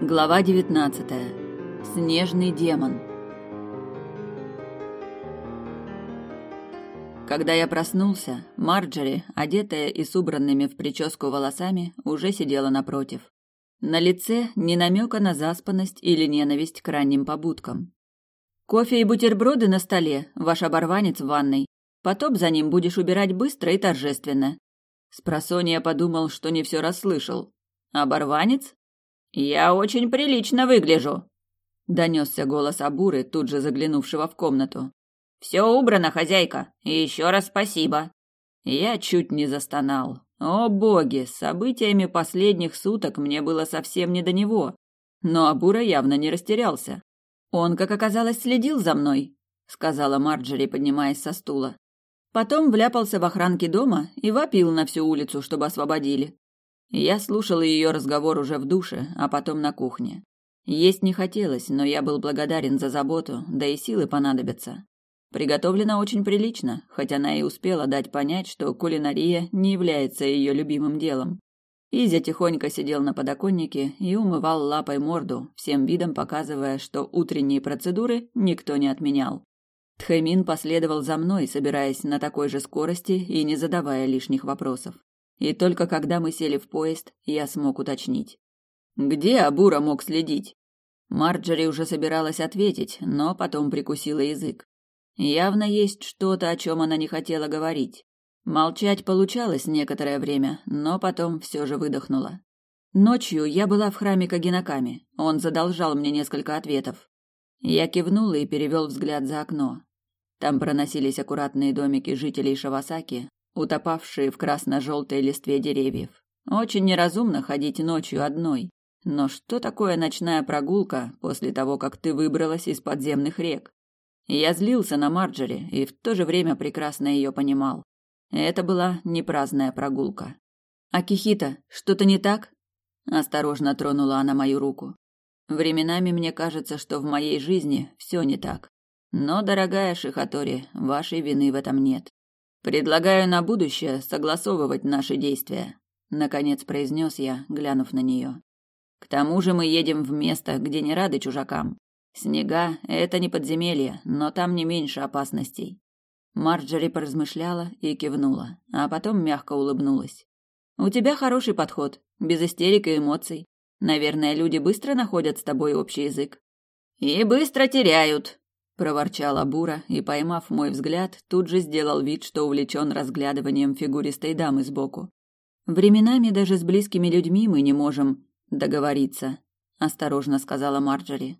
Глава 19. Снежный демон. Когда я проснулся, Марджери, одетая и с убранными в прическу волосами, уже сидела напротив. На лице ни намека на заспанность или ненависть к ранним побудкам. «Кофе и бутерброды на столе, ваш оборванец в ванной. Потом за ним будешь убирать быстро и торжественно». Спросонья подумал, что не все расслышал. «Оборванец? Я очень прилично выгляжу!» Донесся голос Абуры, тут же заглянувшего в комнату. «Все убрано, хозяйка, и еще раз спасибо!» Я чуть не застонал. О боги, с событиями последних суток мне было совсем не до него. Но Абура явно не растерялся. Он, как оказалось, следил за мной, сказала Марджери, поднимаясь со стула. Потом вляпался в охранки дома и вопил на всю улицу, чтобы освободили. Я слушал ее разговор уже в душе, а потом на кухне. Есть не хотелось, но я был благодарен за заботу, да и силы понадобятся. Приготовлена очень прилично, хоть она и успела дать понять, что кулинария не является ее любимым делом. Изя тихонько сидел на подоконнике и умывал лапой морду, всем видом показывая, что утренние процедуры никто не отменял. Тхэмин последовал за мной, собираясь на такой же скорости и не задавая лишних вопросов. И только когда мы сели в поезд, я смог уточнить. Где Абура мог следить? Марджери уже собиралась ответить, но потом прикусила язык. Явно есть что-то, о чем она не хотела говорить. Молчать получалось некоторое время, но потом все же выдохнула. Ночью я была в храме Кагинаками. Он задолжал мне несколько ответов. Я кивнула и перевел взгляд за окно. Там проносились аккуратные домики жителей Шавасаки, утопавшие в красно-желтой листве деревьев. Очень неразумно ходить ночью одной. Но что такое ночная прогулка после того, как ты выбралась из подземных рек? Я злился на Марджери и в то же время прекрасно ее понимал. Это была не праздная прогулка. «Акихита, что-то не так?» Осторожно тронула она мою руку. «Временами мне кажется, что в моей жизни все не так. Но, дорогая Шихатори, вашей вины в этом нет. Предлагаю на будущее согласовывать наши действия», наконец произнес я, глянув на нее. «К тому же мы едем в место, где не рады чужакам. Снега — это не подземелье, но там не меньше опасностей. Марджери поразмышляла и кивнула, а потом мягко улыбнулась. «У тебя хороший подход, без истерик и эмоций. Наверное, люди быстро находят с тобой общий язык». «И быстро теряют», — проворчала Бура и, поймав мой взгляд, тут же сделал вид, что увлечен разглядыванием фигуристой дамы сбоку. «Временами даже с близкими людьми мы не можем договориться», — осторожно сказала Марджери.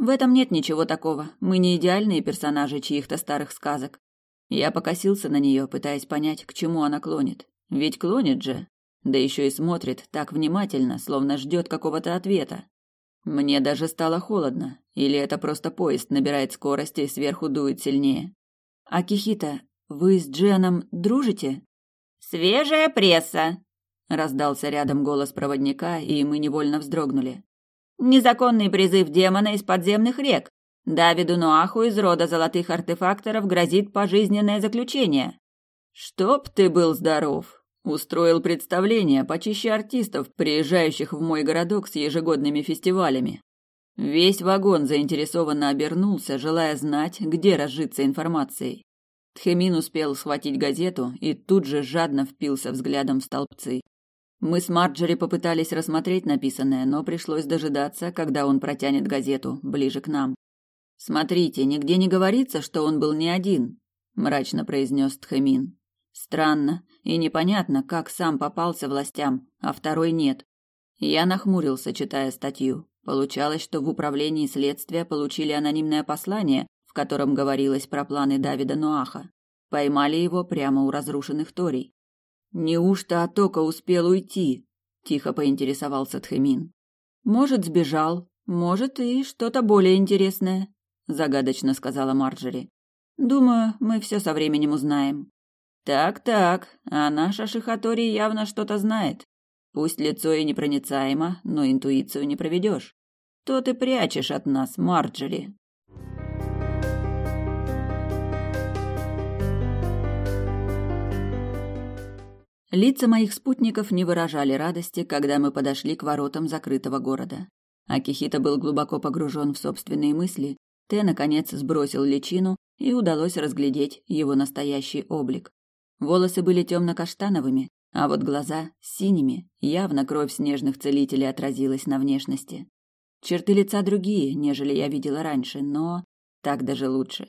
В этом нет ничего такого. Мы не идеальные персонажи чьих-то старых сказок. Я покосился на нее, пытаясь понять, к чему она клонит. Ведь клонит же. Да еще и смотрит так внимательно, словно ждет какого-то ответа. Мне даже стало холодно. Или это просто поезд набирает скорости и сверху дует сильнее. А Кихита, вы с Дженом дружите? Свежая пресса, раздался рядом голос проводника, и мы невольно вздрогнули. Незаконный призыв демона из подземных рек. Давиду Ноаху из рода золотых артефакторов грозит пожизненное заключение. Чтоб ты был здоров. Устроил представление почище артистов, приезжающих в мой городок с ежегодными фестивалями. Весь вагон заинтересованно обернулся, желая знать, где разжиться информацией. Тхемин успел схватить газету и тут же жадно впился взглядом в столбцы. Мы с Марджери попытались рассмотреть написанное, но пришлось дожидаться, когда он протянет газету ближе к нам. Смотрите, нигде не говорится, что он был не один, мрачно произнес Тхэмин. Странно и непонятно, как сам попался властям, а второй нет. Я нахмурился, читая статью. Получалось, что в управлении следствия получили анонимное послание, в котором говорилось про планы Давида Ноаха. Поймали его прямо у разрушенных торий. Неужто Атока успел уйти? Тихо поинтересовался Тхэмин. Может, сбежал, может, и что-то более интересное, загадочно сказала Марджери. Думаю, мы все со временем узнаем. Так-так, а наша Шихатори явно что-то знает. Пусть лицо и непроницаемо, но интуицию не проведешь. То ты прячешь от нас, Марджери. Лица моих спутников не выражали радости, когда мы подошли к воротам закрытого города. Акихита был глубоко погружен в собственные мысли. Те, наконец, сбросил личину, и удалось разглядеть его настоящий облик. Волосы были темно-каштановыми, а вот глаза синими, явно кровь снежных целителей отразилась на внешности. Черты лица другие, нежели я видела раньше, но так даже лучше.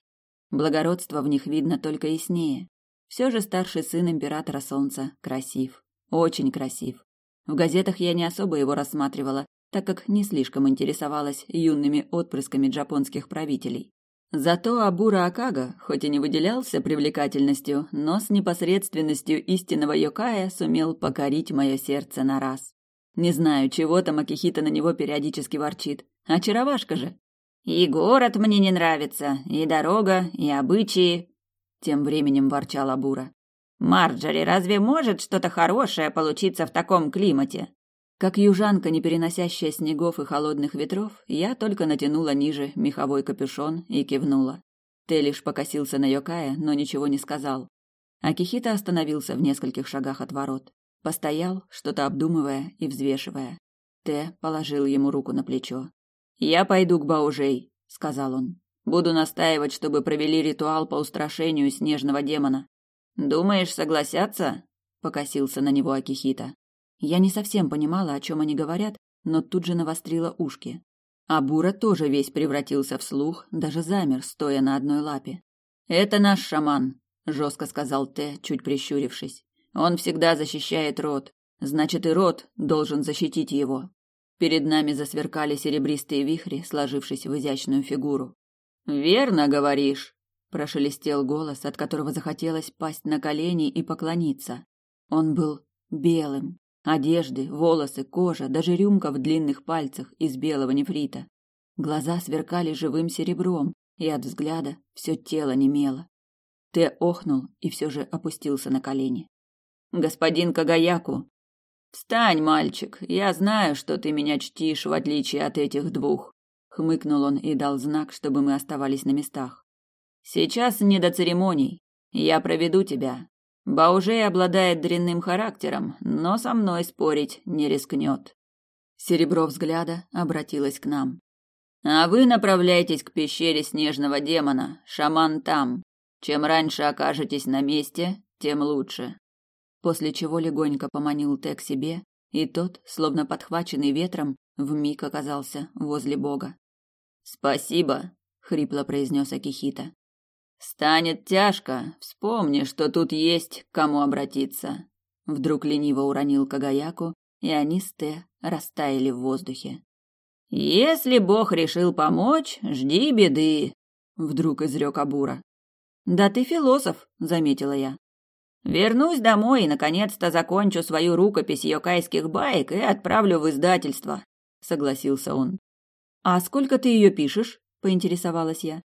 Благородство в них видно только яснее. Все же старший сын императора Солнца красив, очень красив. В газетах я не особо его рассматривала, так как не слишком интересовалась юными отпрысками джапонских правителей. Зато Абура Акага, хоть и не выделялся привлекательностью, но с непосредственностью истинного Йокая сумел покорить мое сердце на раз. Не знаю, чего там Акихита на него периодически ворчит. Очаровашка же. «И город мне не нравится, и дорога, и обычаи», — тем временем ворчал Абура. «Марджори, разве может что-то хорошее получиться в таком климате?» Как южанка, не переносящая снегов и холодных ветров, я только натянула ниже меховой капюшон и кивнула. Тэ лишь покосился на Йокая, но ничего не сказал. Акихита остановился в нескольких шагах от ворот. Постоял, что-то обдумывая и взвешивая. Тэ положил ему руку на плечо. «Я пойду к Баужей», — сказал он. «Буду настаивать, чтобы провели ритуал по устрашению снежного демона». «Думаешь, согласятся?» — покосился на него Акихита. Я не совсем понимала, о чем они говорят, но тут же навострила ушки. А Бура тоже весь превратился в слух, даже замер, стоя на одной лапе. «Это наш шаман», — жестко сказал Т, чуть прищурившись. «Он всегда защищает род. Значит, и род должен защитить его». Перед нами засверкали серебристые вихри, сложившись в изящную фигуру. «Верно говоришь», — прошелестел голос, от которого захотелось пасть на колени и поклониться. Он был белым, Одежды, волосы, кожа, даже рюмка в длинных пальцах из белого нефрита. Глаза сверкали живым серебром, и от взгляда все тело немело. Тэ охнул и все же опустился на колени. «Господин Кагаяку!» «Встань, мальчик, я знаю, что ты меня чтишь, в отличие от этих двух», — хмыкнул он и дал знак, чтобы мы оставались на местах. «Сейчас не до церемоний. Я проведу тебя, Баужей обладает дрянным характером, но со мной спорить не рискнет. Серебро взгляда обратилось к нам. А вы направляйтесь к пещере снежного демона. Шаман там. Чем раньше окажетесь на месте, тем лучше. После чего легонько поманил Тэ к себе, и тот, словно подхваченный ветром, вмиг оказался возле бога. Спасибо, хрипло произнес Акихита. Станет тяжко, вспомни, что тут есть к кому обратиться. Вдруг лениво уронил Кагаяку, и они с Те растаяли в воздухе. Если Бог решил помочь, жди беды, вдруг изрек Абура. Да ты философ, заметила я. Вернусь домой и наконец-то закончу свою рукопись йокайских баек и отправлю в издательство, согласился он. А сколько ты ее пишешь? поинтересовалась я.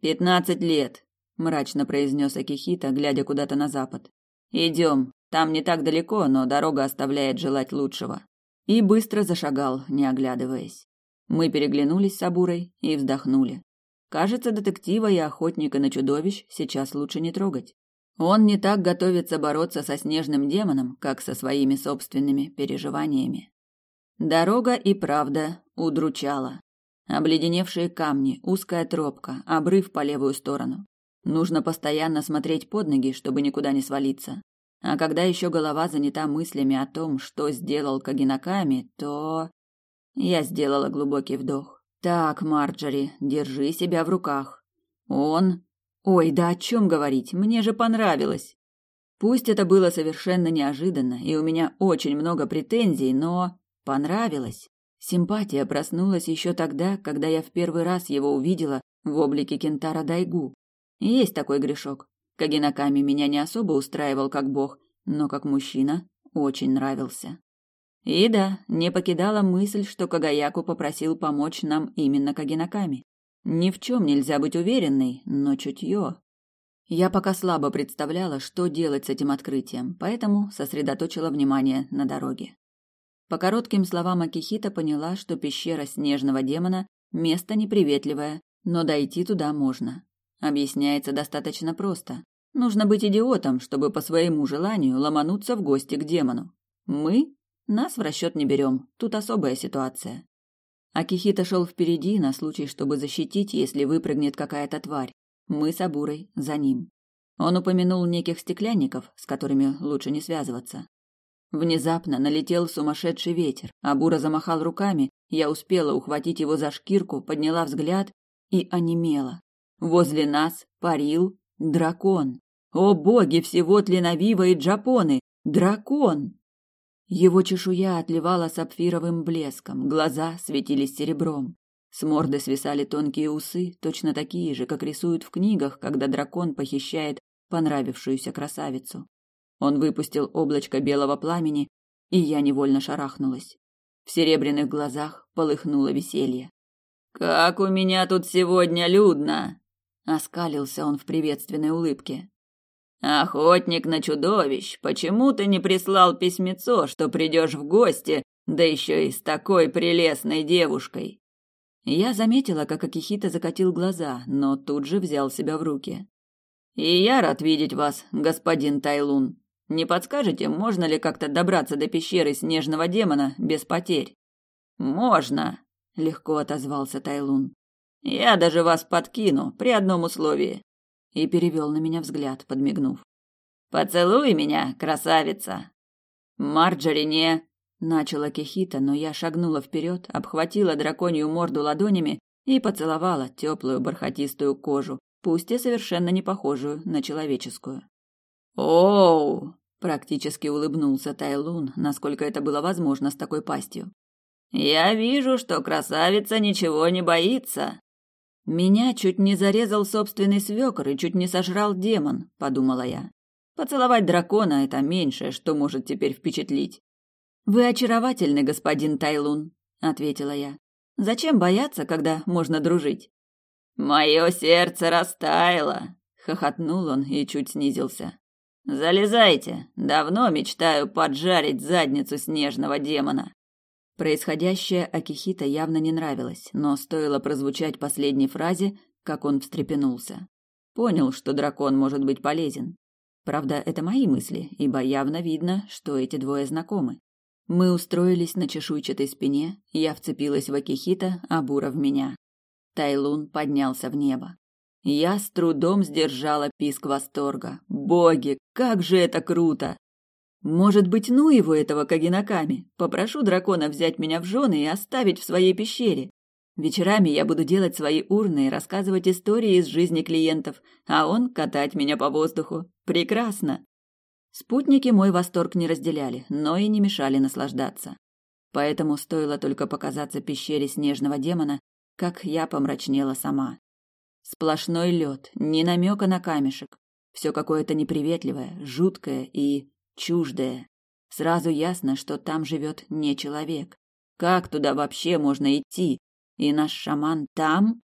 Пятнадцать лет, мрачно произнес Акихита, глядя куда-то на запад. Идем, там не так далеко, но дорога оставляет желать лучшего. И быстро зашагал, не оглядываясь. Мы переглянулись с Абурой и вздохнули. Кажется, детектива и охотника на чудовищ сейчас лучше не трогать. Он не так готовится бороться со снежным демоном, как со своими собственными переживаниями. Дорога и правда удручала. Обледеневшие камни, узкая тропка, обрыв по левую сторону. Нужно постоянно смотреть под ноги, чтобы никуда не свалиться. А когда еще голова занята мыслями о том, что сделал Кагинаками, то... Я сделала глубокий вдох. Так, Марджори, держи себя в руках. Он... Ой, да о чем говорить, мне же понравилось. Пусть это было совершенно неожиданно, и у меня очень много претензий, но... Понравилось. Симпатия проснулась еще тогда, когда я в первый раз его увидела в облике Кентара Дайгу. Есть такой грешок. Кагинаками меня не особо устраивал как бог, но как мужчина очень нравился. И да, не покидала мысль, что Кагаяку попросил помочь нам именно Кагинаками. Ни в чем нельзя быть уверенной, но чутье. Я пока слабо представляла, что делать с этим открытием, поэтому сосредоточила внимание на дороге. По коротким словам Акихита поняла, что пещера снежного демона – место неприветливое, но дойти туда можно. Объясняется достаточно просто. Нужно быть идиотом, чтобы по своему желанию ломануться в гости к демону. Мы? Нас в расчет не берем. Тут особая ситуация. Акихита шел впереди на случай, чтобы защитить, если выпрыгнет какая-то тварь. Мы с Абурой за ним. Он упомянул неких стеклянников, с которыми лучше не связываться. Внезапно налетел сумасшедший ветер. Абура замахал руками, я успела ухватить его за шкирку, подняла взгляд и онемела. Возле нас парил дракон. О боги всего Тленавива и Джапоны! Дракон! Его чешуя отливала сапфировым блеском, глаза светились серебром. С морды свисали тонкие усы, точно такие же, как рисуют в книгах, когда дракон похищает понравившуюся красавицу. Он выпустил облачко белого пламени, и я невольно шарахнулась. В серебряных глазах полыхнуло веселье. «Как у меня тут сегодня людно!» — оскалился он в приветственной улыбке. «Охотник на чудовищ, почему ты не прислал письмецо, что придешь в гости, да еще и с такой прелестной девушкой?» Я заметила, как Акихита закатил глаза, но тут же взял себя в руки. «И я рад видеть вас, господин Тайлун. Не подскажете, можно ли как-то добраться до пещеры снежного демона без потерь?» «Можно», — легко отозвался Тайлун. «Я даже вас подкину при одном условии». И перевел на меня взгляд, подмигнув. «Поцелуй меня, красавица!» «Марджори не...» Начала Кихита, но я шагнула вперед, обхватила драконью морду ладонями и поцеловала теплую бархатистую кожу, пусть и совершенно не похожую на человеческую. «Оу!» – практически улыбнулся Тайлун, насколько это было возможно с такой пастью. «Я вижу, что красавица ничего не боится!» «Меня чуть не зарезал собственный свекор и чуть не сожрал демон», – подумала я. «Поцеловать дракона – это меньшее, что может теперь впечатлить. Вы очаровательны, господин Тайлун, ответила я. Зачем бояться, когда можно дружить? Мое сердце растаяло, хохотнул он и чуть снизился. Залезайте, давно мечтаю поджарить задницу снежного демона. Происходящее Акихита явно не нравилось, но стоило прозвучать последней фразе, как он встрепенулся. Понял, что дракон может быть полезен. Правда, это мои мысли, ибо явно видно, что эти двое знакомы. Мы устроились на чешуйчатой спине, я вцепилась в Акихита, а Бура в меня. Тайлун поднялся в небо. Я с трудом сдержала писк восторга. Боги, как же это круто! Может быть, ну его этого Кагинаками? Попрошу дракона взять меня в жены и оставить в своей пещере. Вечерами я буду делать свои урны и рассказывать истории из жизни клиентов, а он катать меня по воздуху. Прекрасно! Спутники мой восторг не разделяли, но и не мешали наслаждаться. Поэтому стоило только показаться пещере снежного демона, как я помрачнела сама. Сплошной лед, ни намека на камешек. Все какое-то неприветливое, жуткое и чуждое. Сразу ясно, что там живет не человек. Как туда вообще можно идти? И наш шаман там?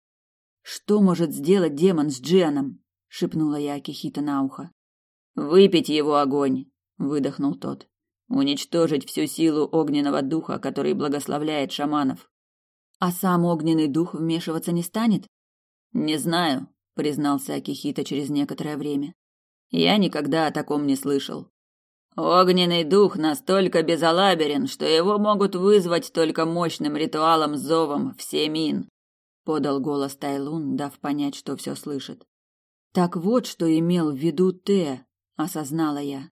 Что может сделать демон с Джианом? шипнула я Акихита на ухо. Выпить его огонь, выдохнул тот. Уничтожить всю силу огненного духа, который благословляет шаманов. А сам огненный дух вмешиваться не станет? Не знаю, признался Акихита через некоторое время. Я никогда о таком не слышал. Огненный дух настолько безалаберен, что его могут вызвать только мощным ритуалом зовом все мин. подал голос Тайлун, дав понять, что все слышит. Так вот, что имел в виду Т, осознала я.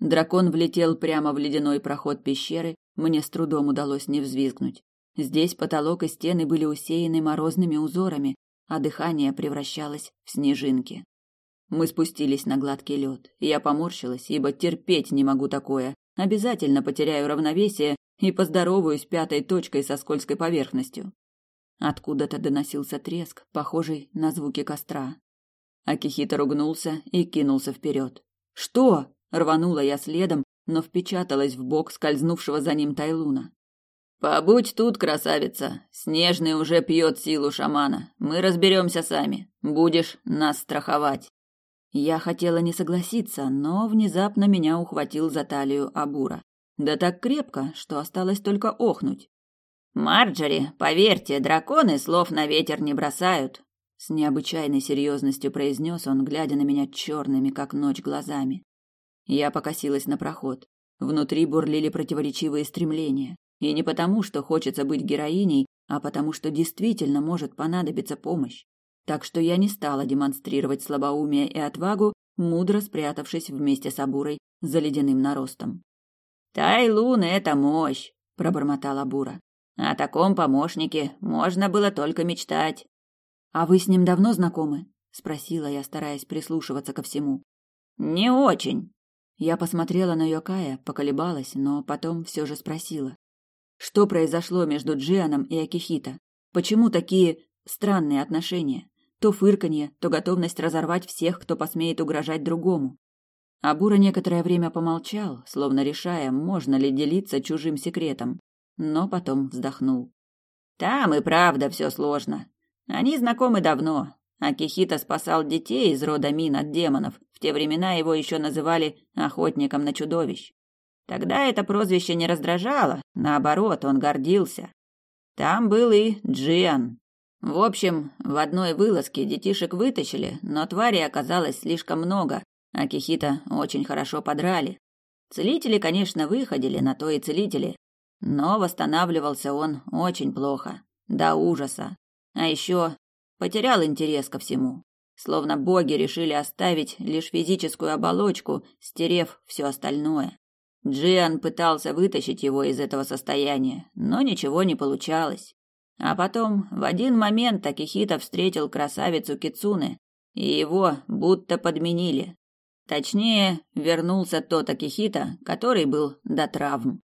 Дракон влетел прямо в ледяной проход пещеры, мне с трудом удалось не взвизгнуть. Здесь потолок и стены были усеяны морозными узорами, а дыхание превращалось в снежинки. Мы спустились на гладкий лед, я поморщилась, ибо терпеть не могу такое. Обязательно потеряю равновесие и поздороваюсь пятой точкой со скользкой поверхностью. Откуда-то доносился треск, похожий на звуки костра. Акихита ругнулся и кинулся вперед. Что? Рванула я следом, но впечаталась в бок скользнувшего за ним Тайлуна. Побудь тут, красавица. Снежный уже пьет силу шамана. Мы разберемся сами. Будешь нас страховать. Я хотела не согласиться, но внезапно меня ухватил за талию Абура. Да так крепко, что осталось только охнуть. Марджори, поверьте, драконы слов на ветер не бросают, с необычайной серьезностью произнес он, глядя на меня черными, как ночь, глазами. Я покосилась на проход. Внутри бурлили противоречивые стремления. И не потому, что хочется быть героиней, а потому что действительно может понадобиться помощь. Так что я не стала демонстрировать слабоумие и отвагу, мудро спрятавшись вместе с Абурой за ледяным наростом. «Тайлун — это мощь!» — пробормотала Бура. «О таком помощнике можно было только мечтать». «А вы с ним давно знакомы?» — спросила я, стараясь прислушиваться ко всему. «Не очень». Я посмотрела на Йокая, поколебалась, но потом все же спросила. Что произошло между Джианом и Акихито? Почему такие странные отношения? То фырканье, то готовность разорвать всех, кто посмеет угрожать другому. Абура некоторое время помолчал, словно решая, можно ли делиться чужим секретом, но потом вздохнул. Там и правда все сложно. Они знакомы давно. Акихита спасал детей из рода Мин от демонов. В те времена его еще называли охотником на чудовищ. Тогда это прозвище не раздражало, наоборот, он гордился. Там был и Джиан. В общем, в одной вылазке детишек вытащили, но твари оказалось слишком много, а Кихита очень хорошо подрали. Целители, конечно, выходили, на то и целители, но восстанавливался он очень плохо, до ужаса. А еще потерял интерес ко всему. Словно боги решили оставить лишь физическую оболочку, стерев все остальное. Джиан пытался вытащить его из этого состояния, но ничего не получалось. А потом в один момент Акихита встретил красавицу Кицуне, и его будто подменили. Точнее, вернулся тот Акихита, который был до травм.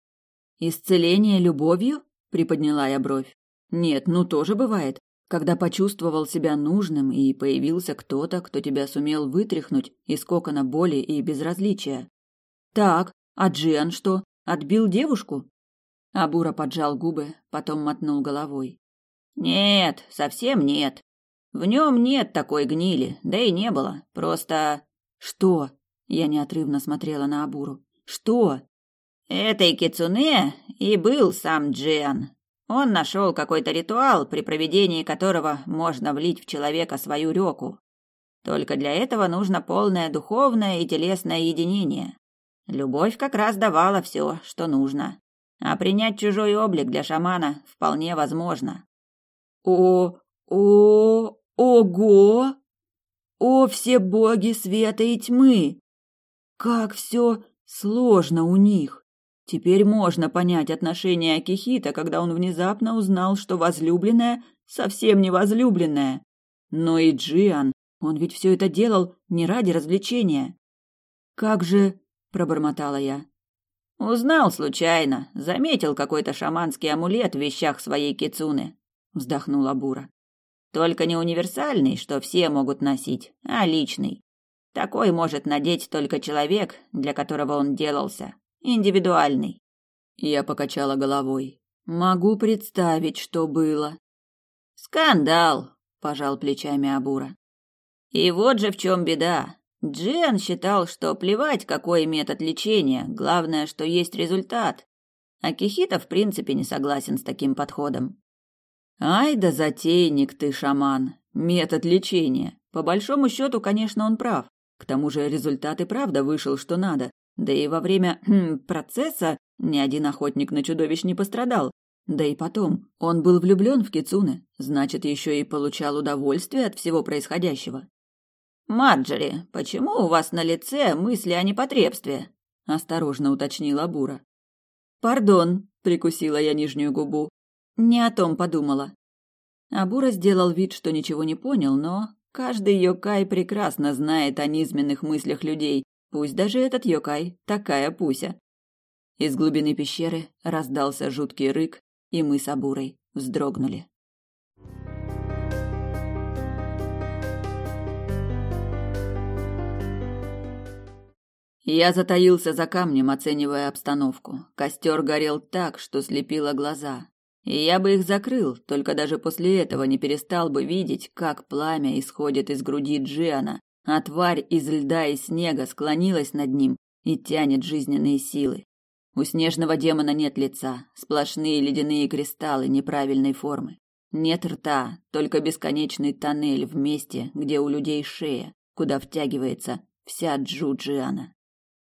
«Исцеление любовью?» – приподняла я бровь. «Нет, ну тоже бывает, когда почувствовал себя нужным и появился кто-то, кто тебя сумел вытряхнуть из кокона боли и безразличия. Так, а Джиан что, отбил девушку? Абура поджал губы, потом мотнул головой. Нет, совсем нет. В нем нет такой гнили, да и не было. Просто что? Я неотрывно смотрела на Абуру. Что? Этой кицуне и был сам Джиан. Он нашел какой-то ритуал, при проведении которого можно влить в человека свою рёку. Только для этого нужно полное духовное и телесное единение. Любовь как раз давала все, что нужно. А принять чужой облик для шамана вполне возможно. О, о, ого! О, все боги света и тьмы! Как все сложно у них! Теперь можно понять отношение Акихита, когда он внезапно узнал, что возлюбленная совсем не возлюбленная. Но и Джиан, он ведь все это делал не ради развлечения. Как же пробормотала я. Узнал случайно, заметил какой-то шаманский амулет в вещах своей кицуны, вздохнула Бура. Только не универсальный, что все могут носить, а личный. Такой может надеть только человек, для которого он делался, индивидуальный. Я покачала головой. Могу представить, что было. Скандал, пожал плечами Абура. И вот же в чем беда. Джиан считал, что плевать, какой метод лечения, главное, что есть результат. А Кихита в принципе не согласен с таким подходом. Ай да затейник ты, шаман. Метод лечения. По большому счету, конечно, он прав. К тому же результат и правда вышел, что надо. Да и во время хм, процесса ни один охотник на чудовищ не пострадал. Да и потом, он был влюблен в Кицуне, значит, еще и получал удовольствие от всего происходящего. «Марджери, почему у вас на лице мысли о непотребстве?» – осторожно уточнила Бура. «Пардон», – прикусила я нижнюю губу. «Не о том подумала». Абура сделал вид, что ничего не понял, но каждый йокай прекрасно знает о низменных мыслях людей, пусть даже этот йокай такая пуся. Из глубины пещеры раздался жуткий рык, и мы с Абурой вздрогнули. Я затаился за камнем, оценивая обстановку. Костер горел так, что слепило глаза. И я бы их закрыл, только даже после этого не перестал бы видеть, как пламя исходит из груди Джиана, а тварь из льда и снега склонилась над ним и тянет жизненные силы. У снежного демона нет лица, сплошные ледяные кристаллы неправильной формы. Нет рта, только бесконечный тоннель в месте, где у людей шея, куда втягивается вся Джу-Джиана.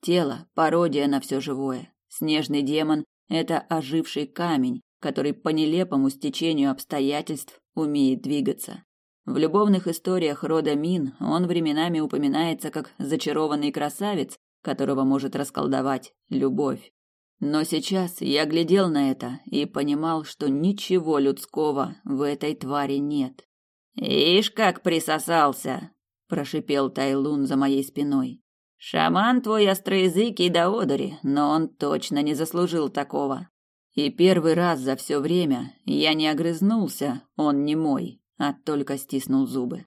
Тело – пародия на все живое. Снежный демон – это оживший камень, который по нелепому стечению обстоятельств умеет двигаться. В любовных историях рода Мин он временами упоминается как зачарованный красавец, которого может расколдовать любовь. Но сейчас я глядел на это и понимал, что ничего людского в этой твари нет. «Ишь, как присосался!» – прошипел Тайлун за моей спиной. «Шаман твой остроязыкий до одури, но он точно не заслужил такого. И первый раз за все время я не огрызнулся, он не мой, а только стиснул зубы.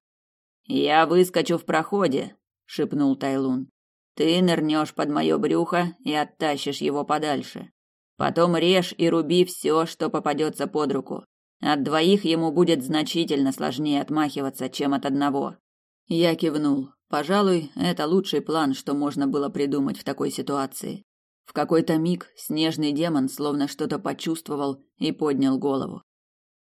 «Я выскочу в проходе», — шепнул Тайлун. «Ты нырнешь под мое брюхо и оттащишь его подальше. Потом режь и руби все, что попадется под руку. От двоих ему будет значительно сложнее отмахиваться, чем от одного». Я кивнул. Пожалуй, это лучший план, что можно было придумать в такой ситуации. В какой-то миг снежный демон словно что-то почувствовал и поднял голову.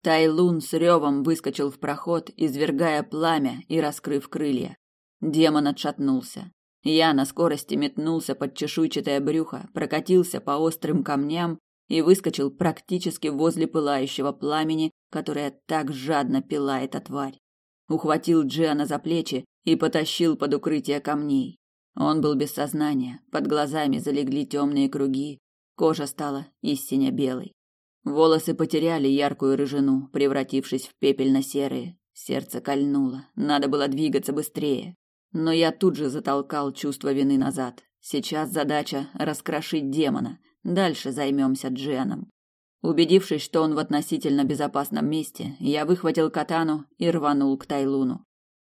Тайлун с ревом выскочил в проход, извергая пламя и раскрыв крылья. Демон отшатнулся. Я на скорости метнулся под чешуйчатое брюхо, прокатился по острым камням и выскочил практически возле пылающего пламени, которое так жадно пила эта тварь. Ухватил Джиана за плечи и потащил под укрытие камней. Он был без сознания, под глазами залегли темные круги, кожа стала истинно белой. Волосы потеряли яркую рыжину, превратившись в пепельно-серые. Сердце кольнуло, надо было двигаться быстрее. Но я тут же затолкал чувство вины назад. Сейчас задача раскрошить демона. Дальше займемся Дженом. Убедившись, что он в относительно безопасном месте, я выхватил катану и рванул к Тайлуну.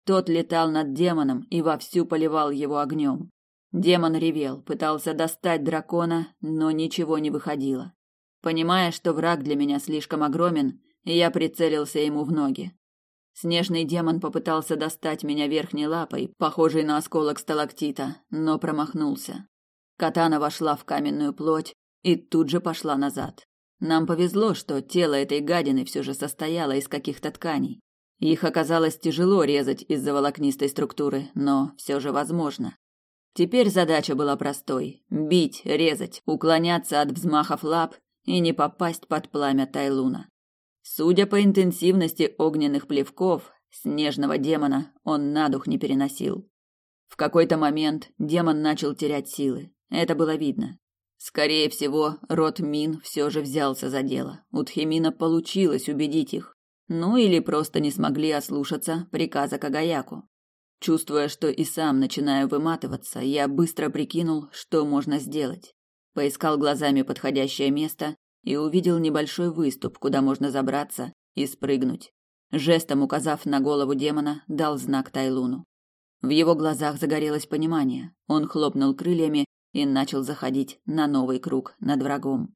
Тот летал над демоном и вовсю поливал его огнем. Демон ревел, пытался достать дракона, но ничего не выходило. Понимая, что враг для меня слишком огромен, я прицелился ему в ноги. Снежный демон попытался достать меня верхней лапой, похожей на осколок сталактита, но промахнулся. Катана вошла в каменную плоть и тут же пошла назад. Нам повезло, что тело этой гадины все же состояло из каких-то тканей. Их оказалось тяжело резать из-за волокнистой структуры, но все же возможно. Теперь задача была простой – бить, резать, уклоняться от взмахов лап и не попасть под пламя Тайлуна. Судя по интенсивности огненных плевков, снежного демона он на дух не переносил. В какой-то момент демон начал терять силы. Это было видно. Скорее всего, род Мин все же взялся за дело. У Тхемина получилось убедить их. Ну или просто не смогли ослушаться приказа Кагаяку. Чувствуя, что и сам начинаю выматываться, я быстро прикинул, что можно сделать. Поискал глазами подходящее место и увидел небольшой выступ, куда можно забраться и спрыгнуть. Жестом указав на голову демона, дал знак Тайлуну. В его глазах загорелось понимание. Он хлопнул крыльями и начал заходить на новый круг над врагом.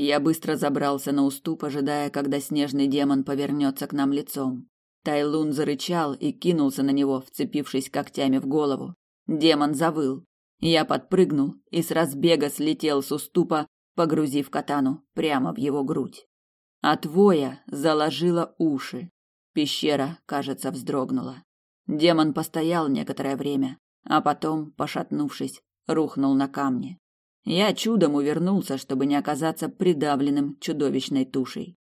Я быстро забрался на уступ, ожидая, когда снежный демон повернется к нам лицом. Тайлун зарычал и кинулся на него, вцепившись когтями в голову. Демон завыл. Я подпрыгнул и с разбега слетел с уступа, погрузив катану прямо в его грудь. От воя заложило уши. Пещера, кажется, вздрогнула. Демон постоял некоторое время, а потом, пошатнувшись, рухнул на камни. Я чудом увернулся, чтобы не оказаться придавленным чудовищной тушей.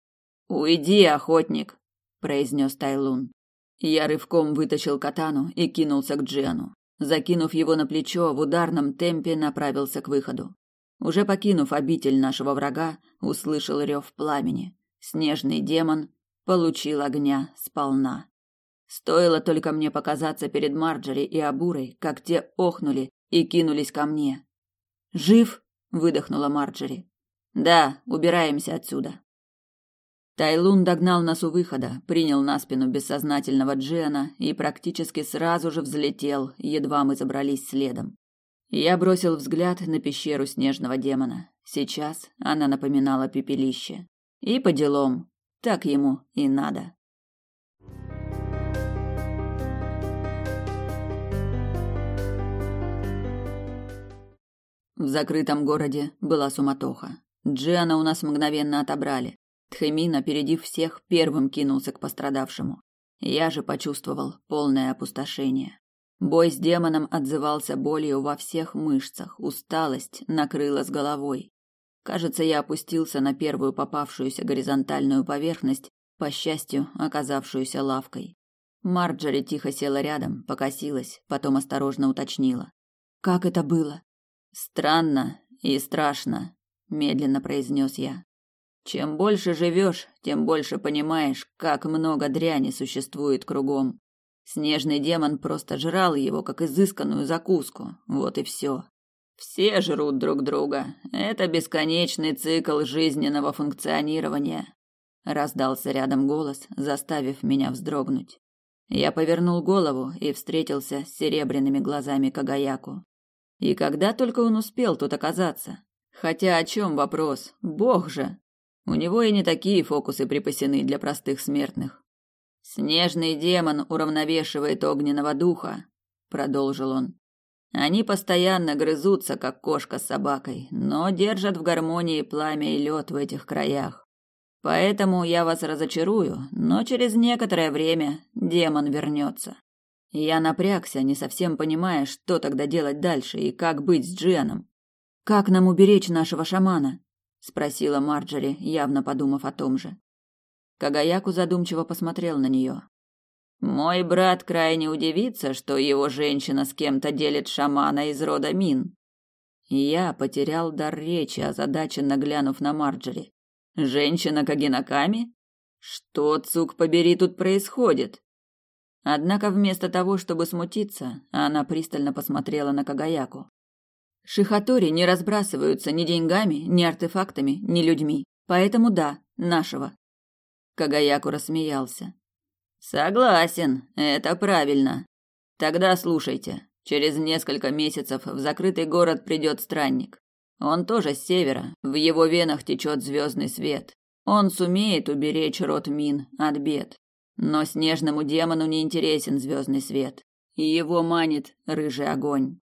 «Уйди, охотник!» – произнес Тайлун. Я рывком вытащил катану и кинулся к Джиану. Закинув его на плечо, в ударном темпе направился к выходу. Уже покинув обитель нашего врага, услышал рев пламени. Снежный демон получил огня сполна. Стоило только мне показаться перед Марджери и Абурой, как те охнули и кинулись ко мне. Жив? выдохнула Марджери. Да, убираемся отсюда. Тайлун догнал нас у выхода, принял на спину бессознательного Джиана и практически сразу же взлетел, едва мы забрались следом. Я бросил взгляд на пещеру снежного демона. Сейчас она напоминала пепелище. И по делам, так ему и надо. В закрытом городе была суматоха. Джиана у нас мгновенно отобрали. Тхемин, опередив всех, первым кинулся к пострадавшему. Я же почувствовал полное опустошение. Бой с демоном отзывался болью во всех мышцах, усталость накрыла с головой. Кажется, я опустился на первую попавшуюся горизонтальную поверхность, по счастью, оказавшуюся лавкой. Марджори тихо села рядом, покосилась, потом осторожно уточнила. «Как это было?» «Странно и страшно», — медленно произнес я. «Чем больше живешь, тем больше понимаешь, как много дряни существует кругом. Снежный демон просто жрал его, как изысканную закуску. Вот и все. Все жрут друг друга. Это бесконечный цикл жизненного функционирования. Раздался рядом голос, заставив меня вздрогнуть. Я повернул голову и встретился с серебряными глазами Кагаяку. И когда только он успел тут оказаться? Хотя о чем вопрос? Бог же! У него и не такие фокусы припасены для простых смертных. Снежный демон уравновешивает огненного духа, продолжил он. Они постоянно грызутся, как кошка с собакой, но держат в гармонии пламя и лед в этих краях. Поэтому я вас разочарую, но через некоторое время демон вернется. Я напрягся, не совсем понимая, что тогда делать дальше и как быть с Джианом. Как нам уберечь нашего шамана? спросила Марджери, явно подумав о том же. Кагаяку задумчиво посмотрел на нее. Мой брат крайне удивится, что его женщина с кем-то делит шамана из рода Мин. я потерял дар речи, озадаченно глянув на Марджери. Женщина Кагинаками? Что, цук побери, тут происходит? Однако вместо того, чтобы смутиться, она пристально посмотрела на Кагаяку. Шихатори не разбрасываются ни деньгами, ни артефактами, ни людьми. Поэтому да, нашего. Кагаяку рассмеялся. Согласен, это правильно. Тогда слушайте. Через несколько месяцев в закрытый город придет странник. Он тоже с севера, в его венах течет звездный свет. Он сумеет уберечь род Мин от бед. Но снежному демону не интересен звездный свет. И его манит рыжий огонь.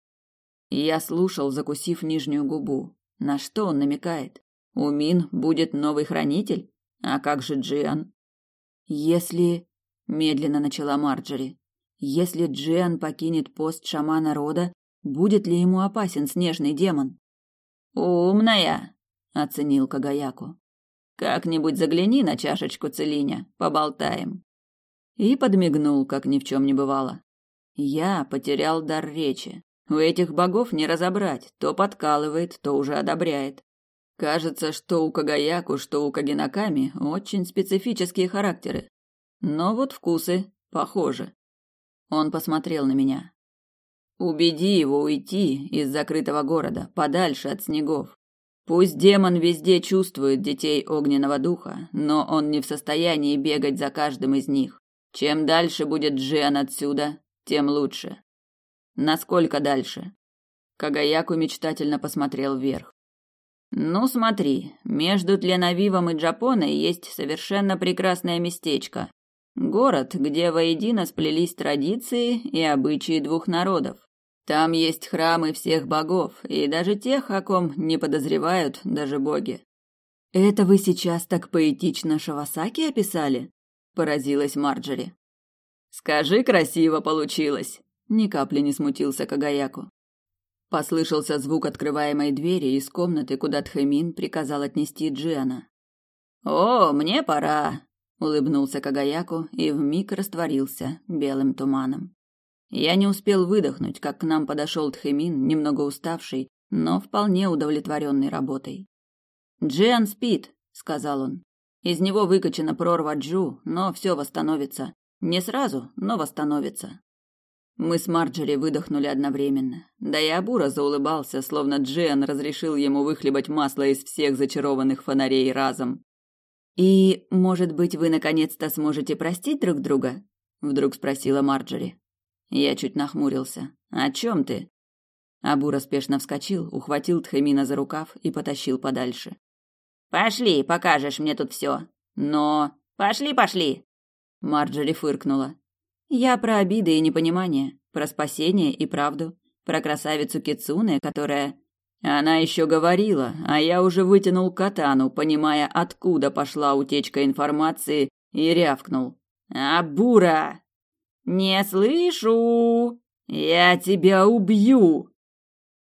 Я слушал, закусив нижнюю губу. На что он намекает? У Мин будет новый хранитель? А как же Джиан? Если медленно начала Марджери. Если Джиан покинет пост шамана рода, будет ли ему опасен снежный демон? Умная, оценил Кагаяку. Как-нибудь загляни на чашечку целиня, поболтаем. И подмигнул, как ни в чем не бывало. Я потерял дар речи. У этих богов не разобрать, то подкалывает, то уже одобряет. Кажется, что у Кагаяку, что у Кагинаками очень специфические характеры. Но вот вкусы похожи. Он посмотрел на меня. Убеди его уйти из закрытого города, подальше от снегов. Пусть демон везде чувствует детей огненного духа, но он не в состоянии бегать за каждым из них. Чем дальше будет Джиан отсюда, тем лучше. Насколько дальше? Кагаяку мечтательно посмотрел вверх. Ну, смотри, между Тленавивом и Джапоной есть совершенно прекрасное местечко, Город, где воедино сплелись традиции и обычаи двух народов. Там есть храмы всех богов, и даже тех, о ком не подозревают даже боги. Это вы сейчас так поэтично Шавасаки описали? Поразилась Марджери. Скажи, красиво получилось. Ни капли не смутился Кагаяку. Послышался звук открываемой двери из комнаты, куда Тхэмин приказал отнести Джиана. О, мне пора, улыбнулся Кагаяку и вмиг растворился белым туманом. Я не успел выдохнуть, как к нам подошел Тхэмин, немного уставший, но вполне удовлетворенный работой. «Джиан спит», — сказал он. «Из него выкачана прорва Джу, но все восстановится. Не сразу, но восстановится». Мы с Марджери выдохнули одновременно. Да и Абура заулыбался, словно Джиан разрешил ему выхлебать масло из всех зачарованных фонарей разом. «И, может быть, вы наконец-то сможете простить друг друга?» — вдруг спросила Марджори. Я чуть нахмурился. «О чем ты?» Абура спешно вскочил, ухватил Тхемина за рукав и потащил подальше. «Пошли, покажешь мне тут все. Но... Пошли, пошли!» Марджори фыркнула. «Я про обиды и непонимание, про спасение и правду, про красавицу Кицуне, которая она еще говорила, а я уже вытянул катану, понимая, откуда пошла утечка информации, и рявкнул. «Абура! Не слышу! Я тебя убью!»